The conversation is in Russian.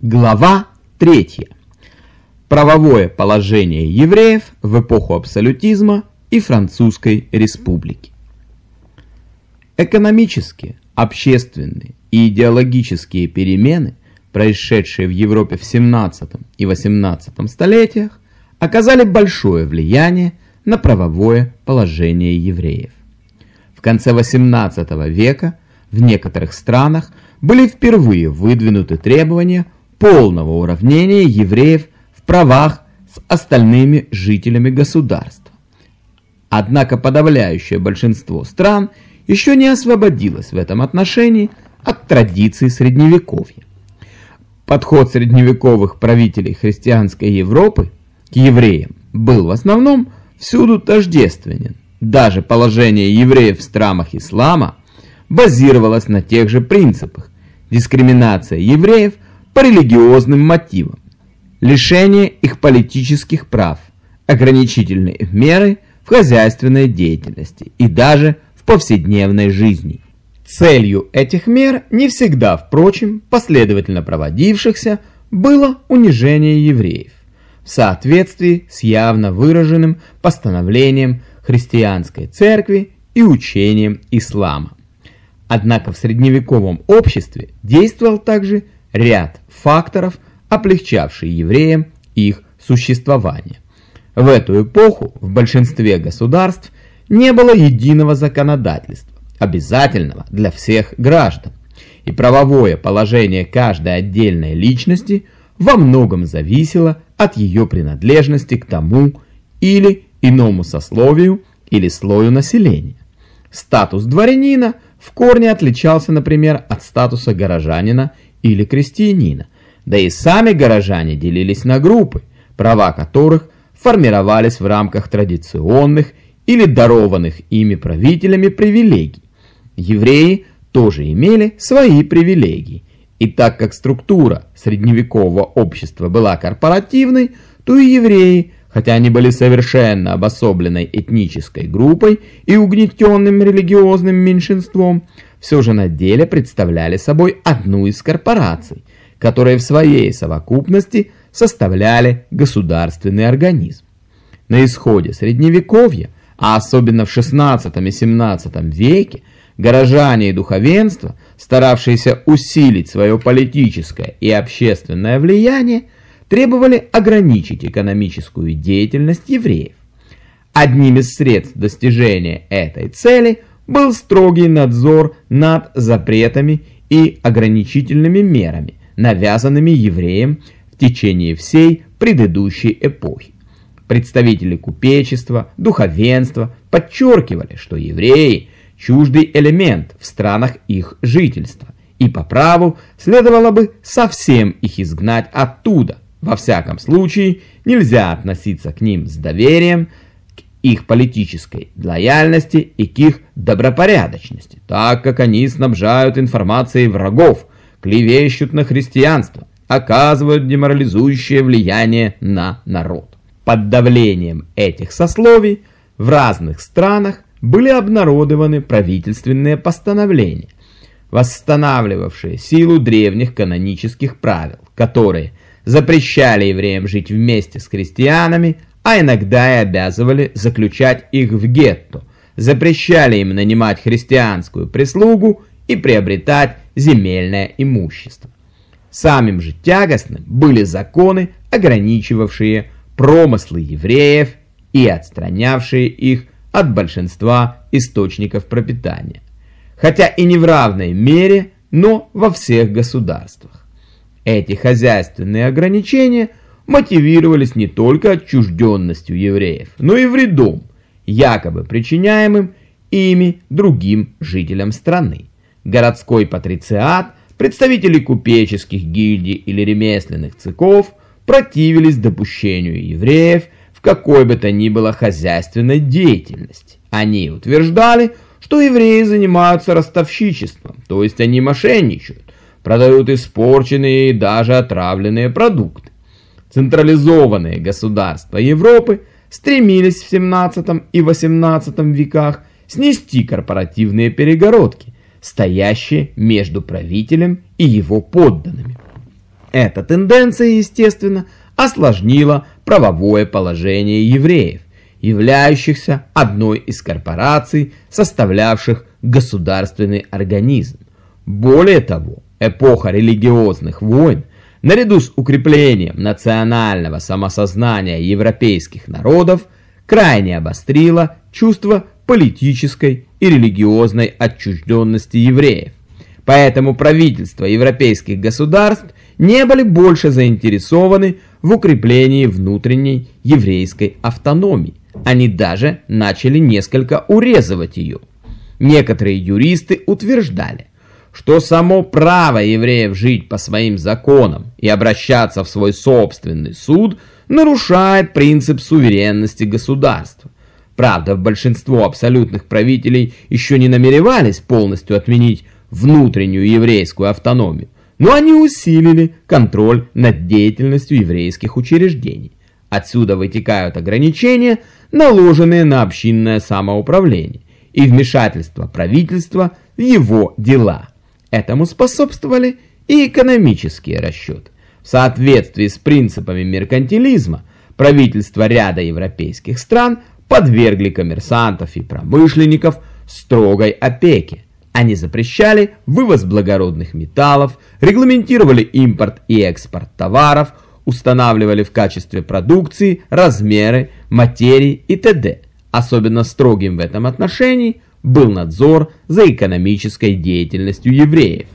Глава 3. Правовое положение евреев в эпоху абсолютизма и Французской республики. Экономические, общественные и идеологические перемены, происшедшие в Европе в 17 и 18 столетиях, оказали большое влияние на правовое положение евреев. В конце 18 века в некоторых странах были впервые выдвинуты требования полного уравнения евреев в правах с остальными жителями государства. Однако подавляющее большинство стран еще не освободилось в этом отношении от традиций Средневековья. Подход средневековых правителей христианской Европы к евреям был в основном всюду тождественен. Даже положение евреев в странах ислама базировалось на тех же принципах. Дискриминация евреев – по религиозным мотивам, лишение их политических прав, ограничительные меры в хозяйственной деятельности и даже в повседневной жизни. Целью этих мер, не всегда, впрочем, последовательно проводившихся, было унижение евреев в соответствии с явно выраженным постановлением христианской церкви и учением ислама. Однако в средневековом обществе действовал также ряд факторов, облегчавший евреям их существование. В эту эпоху в большинстве государств не было единого законодательства, обязательного для всех граждан, и правовое положение каждой отдельной личности во многом зависело от ее принадлежности к тому или иному сословию или слою населения. Статус дворянина в корне отличался, например, от статуса горожанина или крестьянина, да и сами горожане делились на группы, права которых формировались в рамках традиционных или дарованных ими правителями привилегий. Евреи тоже имели свои привилегии, и так как структура средневекового общества была корпоративной, то и евреи, хотя они были совершенно обособленной этнической группой и угнетенным религиозным меньшинством, все же на деле представляли собой одну из корпораций, которые в своей совокупности составляли государственный организм. На исходе Средневековья, а особенно в XVI и XVII веке, горожане и духовенство, старавшиеся усилить свое политическое и общественное влияние, требовали ограничить экономическую деятельность евреев. Одним из средств достижения этой цели был строгий надзор над запретами и ограничительными мерами, навязанными евреям в течение всей предыдущей эпохи. Представители купечества, духовенства подчеркивали, что евреи – чуждый элемент в странах их жительства, и по праву следовало бы совсем их изгнать оттуда. Во всяком случае, нельзя относиться к ним с доверием, их политической лояльности и к их добропорядочности, так как они снабжают информацией врагов, клевещут на христианство, оказывают деморализующее влияние на народ. Под давлением этих сословий в разных странах были обнародованы правительственные постановления, восстанавливавшие силу древних канонических правил, которые запрещали евреям жить вместе с христианами, а иногда и обязывали заключать их в гетто, запрещали им нанимать христианскую прислугу и приобретать земельное имущество. Самым же тягостным были законы, ограничивавшие промыслы евреев и отстранявшие их от большинства источников пропитания. Хотя и не в равной мере, но во всех государствах. Эти хозяйственные ограничения – мотивировались не только отчужденностью евреев, но и вредом, якобы причиняемым ими другим жителям страны. Городской патрициат, представители купеческих гильдий или ремесленных цехов противились допущению евреев в какой бы то ни было хозяйственной деятельности. Они утверждали, что евреи занимаются ростовщичеством, то есть они мошенничают, продают испорченные и даже отравленные продукты. Централизованные государства Европы стремились в 17 и 18 веках снести корпоративные перегородки, стоящие между правителем и его подданными. Эта тенденция, естественно, осложнила правовое положение евреев, являющихся одной из корпораций, составлявших государственный организм. Более того, эпоха религиозных войн, наряду с укреплением национального самосознания европейских народов, крайне обострила чувство политической и религиозной отчужденности евреев. Поэтому правительства европейских государств не были больше заинтересованы в укреплении внутренней еврейской автономии. Они даже начали несколько урезывать ее. Некоторые юристы утверждали, что само право евреев жить по своим законам и обращаться в свой собственный суд нарушает принцип суверенности государства. Правда, большинство абсолютных правителей еще не намеревались полностью отменить внутреннюю еврейскую автономию, но они усилили контроль над деятельностью еврейских учреждений. Отсюда вытекают ограничения, наложенные на общинное самоуправление и вмешательство правительства в его дела. Этому способствовали и экономические расчеты. В соответствии с принципами меркантилизма правительства ряда европейских стран подвергли коммерсантов и промышленников строгой опеке. Они запрещали вывоз благородных металлов, регламентировали импорт и экспорт товаров, устанавливали в качестве продукции размеры, материи и т.д. Особенно строгим в этом отношении был надзор за экономической деятельностью евреев.